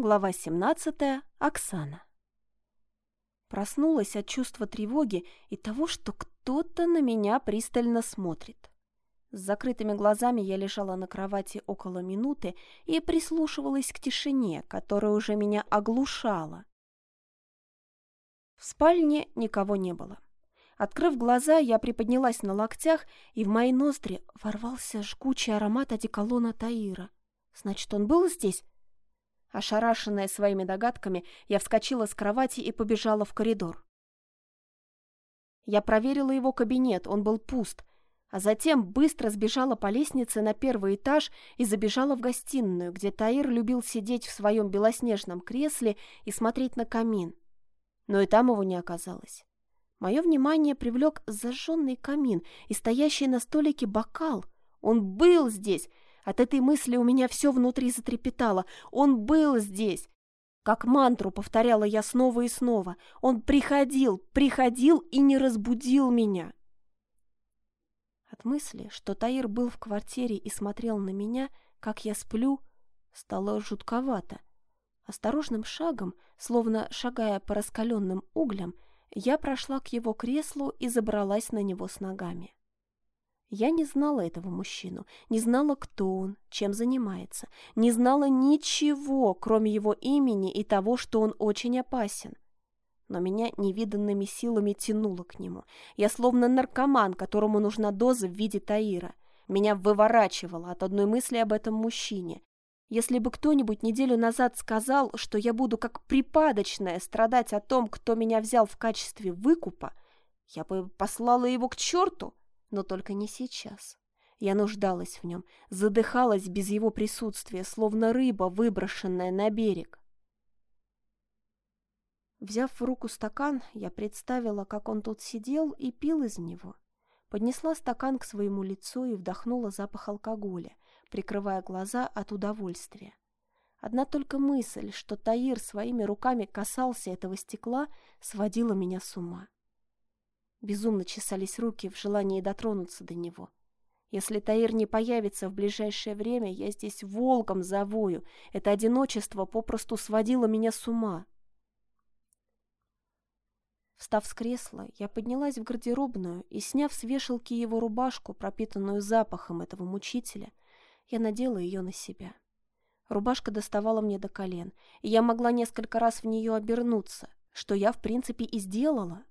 Глава 17. Оксана. Проснулась от чувства тревоги и того, что кто-то на меня пристально смотрит. С закрытыми глазами я лежала на кровати около минуты и прислушивалась к тишине, которая уже меня оглушала. В спальне никого не было. Открыв глаза, я приподнялась на локтях, и в мои ноздри ворвался жгучий аромат одеколона Таира. Значит, он был здесь? Ошарашенная своими догадками, я вскочила с кровати и побежала в коридор. Я проверила его кабинет, он был пуст, а затем быстро сбежала по лестнице на первый этаж и забежала в гостиную, где Таир любил сидеть в своем белоснежном кресле и смотреть на камин. Но и там его не оказалось. Мое внимание привлек зажженный камин и стоящий на столике бокал. Он был здесь, от этой мысли у меня все внутри затрепетало. Он был здесь. Как мантру повторяла я снова и снова. Он приходил, приходил и не разбудил меня. От мысли, что Таир был в квартире и смотрел на меня, как я сплю, стало жутковато. Осторожным шагом, словно шагая по раскаленным углям, я прошла к его креслу и забралась на него с ногами. Я не знала этого мужчину, не знала, кто он, чем занимается, не знала ничего, кроме его имени и того, что он очень опасен. Но меня невиданными силами тянуло к нему. Я словно наркоман, которому нужна доза в виде Таира. Меня выворачивало от одной мысли об этом мужчине. Если бы кто-нибудь неделю назад сказал, что я буду как припадочная страдать о том, кто меня взял в качестве выкупа, я бы послала его к черту но только не сейчас. Я нуждалась в нем, задыхалась без его присутствия, словно рыба, выброшенная на берег. Взяв в руку стакан, я представила, как он тут сидел и пил из него. Поднесла стакан к своему лицу и вдохнула запах алкоголя, прикрывая глаза от удовольствия. Одна только мысль, что Таир своими руками касался этого стекла, сводила меня с ума. Безумно чесались руки в желании дотронуться до него. Если Таир не появится в ближайшее время, я здесь волком завою. Это одиночество попросту сводило меня с ума. Встав с кресла, я поднялась в гардеробную и, сняв с вешалки его рубашку, пропитанную запахом этого мучителя, я надела ее на себя. Рубашка доставала мне до колен, и я могла несколько раз в нее обернуться, что я, в принципе, и сделала.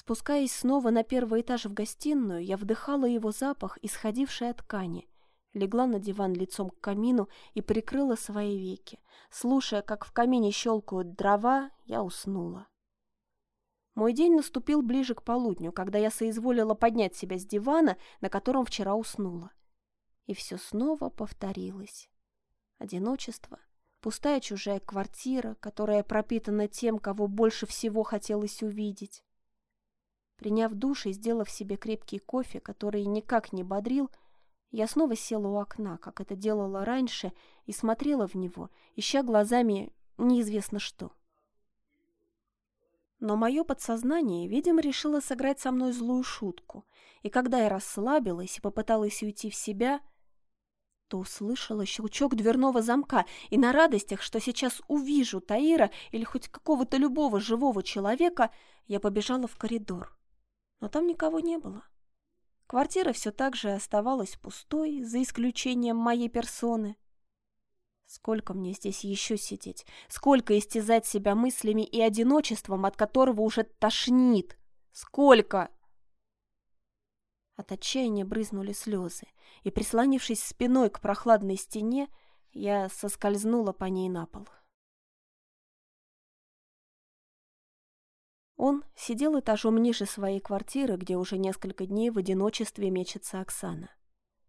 Спускаясь снова на первый этаж в гостиную, я вдыхала его запах, исходивший от ткани. Легла на диван лицом к камину и прикрыла свои веки. Слушая, как в камине щелкают дрова, я уснула. Мой день наступил ближе к полудню, когда я соизволила поднять себя с дивана, на котором вчера уснула. И все снова повторилось. Одиночество, пустая чужая квартира, которая пропитана тем, кого больше всего хотелось увидеть, Приняв душ и сделав себе крепкий кофе, который никак не бодрил, я снова села у окна, как это делала раньше, и смотрела в него, ища глазами неизвестно что. Но мое подсознание, видимо, решило сыграть со мной злую шутку, и когда я расслабилась и попыталась уйти в себя, то услышала щелчок дверного замка, и на радостях, что сейчас увижу Таира или хоть какого-то любого живого человека, я побежала в коридор но там никого не было. Квартира все так же оставалась пустой, за исключением моей персоны. Сколько мне здесь еще сидеть? Сколько истязать себя мыслями и одиночеством, от которого уже тошнит? Сколько? От отчаяния брызнули слезы, и, прислонившись спиной к прохладной стене, я соскользнула по ней на пол. Он сидел этажом ниже своей квартиры, где уже несколько дней в одиночестве мечется Оксана.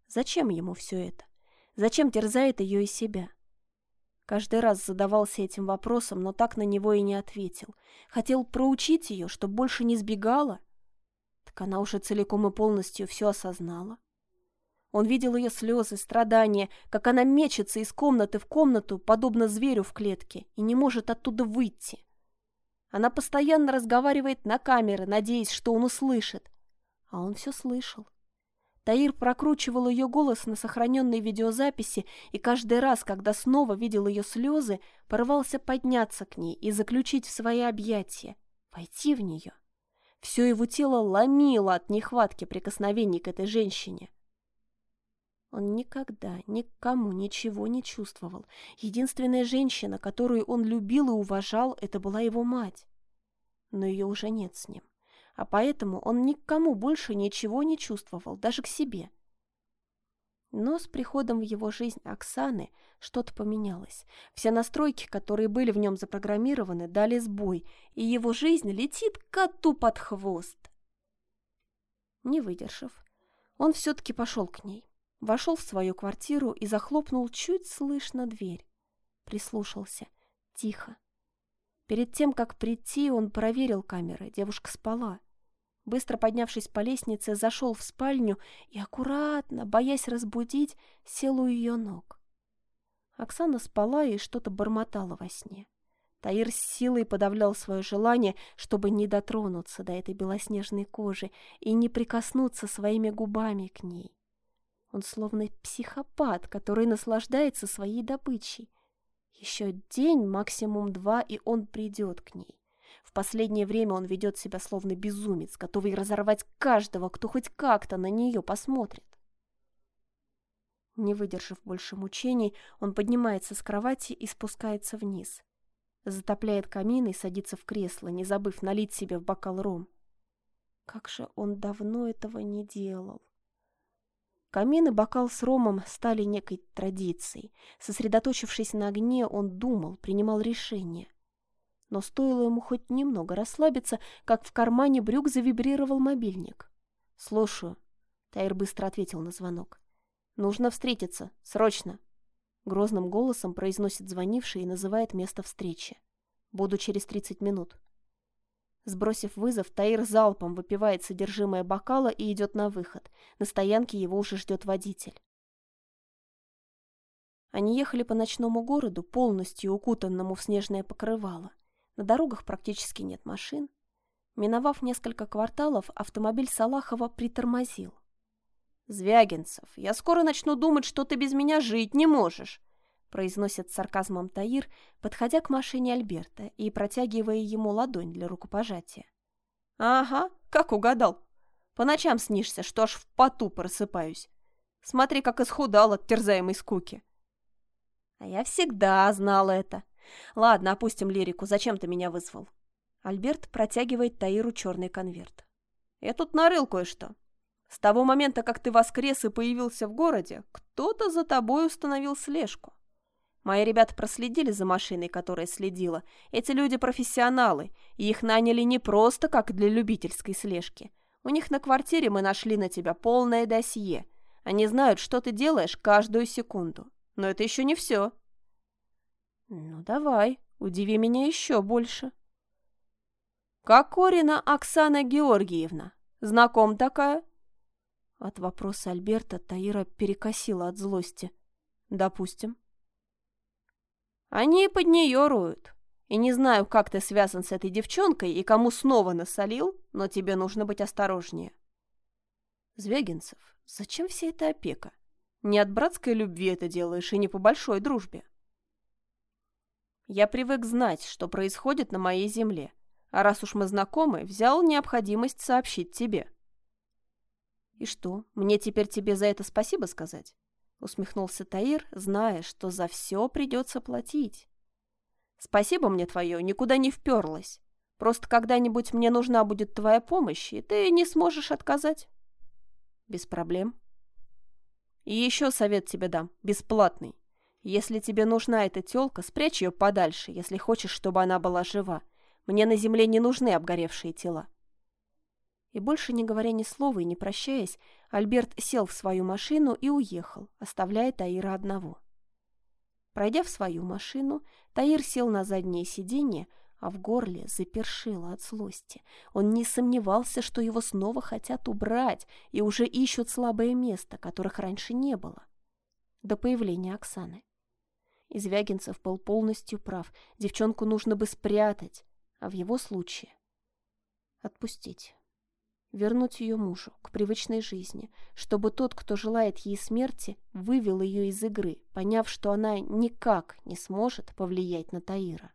Зачем ему все это? Зачем терзает ее и себя? Каждый раз задавался этим вопросом, но так на него и не ответил. Хотел проучить ее, чтобы больше не сбегала. Так она уже целиком и полностью все осознала. Он видел ее слезы, страдания, как она мечется из комнаты в комнату, подобно зверю в клетке, и не может оттуда выйти. Она постоянно разговаривает на камеры, надеясь, что он услышит. А он все слышал. Таир прокручивал ее голос на сохраненной видеозаписи, и каждый раз, когда снова видел ее слезы, порывался подняться к ней и заключить в свои объятия, войти в нее. Все его тело ломило от нехватки прикосновений к этой женщине. Он никогда никому ничего не чувствовал. Единственная женщина, которую он любил и уважал, это была его мать. Но ее уже нет с ним. А поэтому он никому больше ничего не чувствовал, даже к себе. Но с приходом в его жизнь Оксаны что-то поменялось. Все настройки, которые были в нем запрограммированы, дали сбой, и его жизнь летит коту под хвост. Не выдержав, он все-таки пошел к ней. Вошел в свою квартиру и захлопнул чуть слышно дверь. Прислушался. Тихо. Перед тем, как прийти, он проверил камеры. Девушка спала. Быстро поднявшись по лестнице, зашел в спальню и аккуратно, боясь разбудить, сел у ее ног. Оксана спала и что-то бормотала во сне. Таир с силой подавлял свое желание, чтобы не дотронуться до этой белоснежной кожи и не прикоснуться своими губами к ней. Он словно психопат, который наслаждается своей добычей. Еще день, максимум два, и он придет к ней. В последнее время он ведет себя словно безумец, готовый разорвать каждого, кто хоть как-то на нее посмотрит. Не выдержав больше мучений, он поднимается с кровати и спускается вниз. Затопляет камин и садится в кресло, не забыв налить себе в бокал ром. Как же он давно этого не делал. Камин и бокал с ромом стали некой традицией. Сосредоточившись на огне, он думал, принимал решения. Но стоило ему хоть немного расслабиться, как в кармане брюк завибрировал мобильник. «Слушаю», — Тайр быстро ответил на звонок. «Нужно встретиться. Срочно!» Грозным голосом произносит звонивший и называет место встречи. «Буду через тридцать минут». Сбросив вызов, Таир залпом выпивает содержимое бокала и идет на выход. На стоянке его уже ждет водитель. Они ехали по ночному городу, полностью укутанному в снежное покрывало. На дорогах практически нет машин. Миновав несколько кварталов, автомобиль Салахова притормозил. «Звягинцев, я скоро начну думать, что ты без меня жить не можешь», произносит с сарказмом Таир, подходя к машине Альберта и протягивая ему ладонь для рукопожатия. «Ага, как угадал. По ночам снишься, что аж в поту просыпаюсь. Смотри, как исхудал от терзаемой скуки». «А я всегда знал это. Ладно, опустим лирику. Зачем ты меня вызвал?» Альберт протягивает Таиру черный конверт. «Я тут нарыл кое-что. С того момента, как ты воскрес и появился в городе, кто-то за тобой установил слежку. Мои ребята проследили за машиной, которая следила. Эти люди профессионалы, и их наняли не просто как для любительской слежки. У них на квартире мы нашли на тебя полное досье. Они знают, что ты делаешь каждую секунду. Но это еще не все. Ну, давай, удиви меня еще больше. Кокорина Оксана Георгиевна. Знаком такая? От вопроса Альберта Таира перекосила от злости. Допустим. Они под нее роют. И не знаю, как ты связан с этой девчонкой и кому снова насолил, но тебе нужно быть осторожнее. Звягинцев, зачем вся эта опека? Не от братской любви это делаешь и не по большой дружбе. Я привык знать, что происходит на моей земле, а раз уж мы знакомы, взял необходимость сообщить тебе. И что, мне теперь тебе за это спасибо сказать? Усмехнулся Таир, зная, что за все придется платить. Спасибо мне твое, никуда не вперлась. Просто когда-нибудь мне нужна будет твоя помощь, и ты не сможешь отказать. Без проблем. И еще совет тебе дам, бесплатный. Если тебе нужна эта тёлка, спрячь ее подальше, если хочешь, чтобы она была жива. Мне на земле не нужны обгоревшие тела. И больше не говоря ни слова и не прощаясь, Альберт сел в свою машину и уехал, оставляя Таира одного. Пройдя в свою машину, Таир сел на заднее сиденье, а в горле запершило от злости. Он не сомневался, что его снова хотят убрать и уже ищут слабое место, которых раньше не было. До появления Оксаны. Извягинцев был полностью прав. Девчонку нужно бы спрятать, а в его случае — отпустить. Вернуть ее мужу к привычной жизни, чтобы тот, кто желает ей смерти, вывел ее из игры, поняв, что она никак не сможет повлиять на Таира.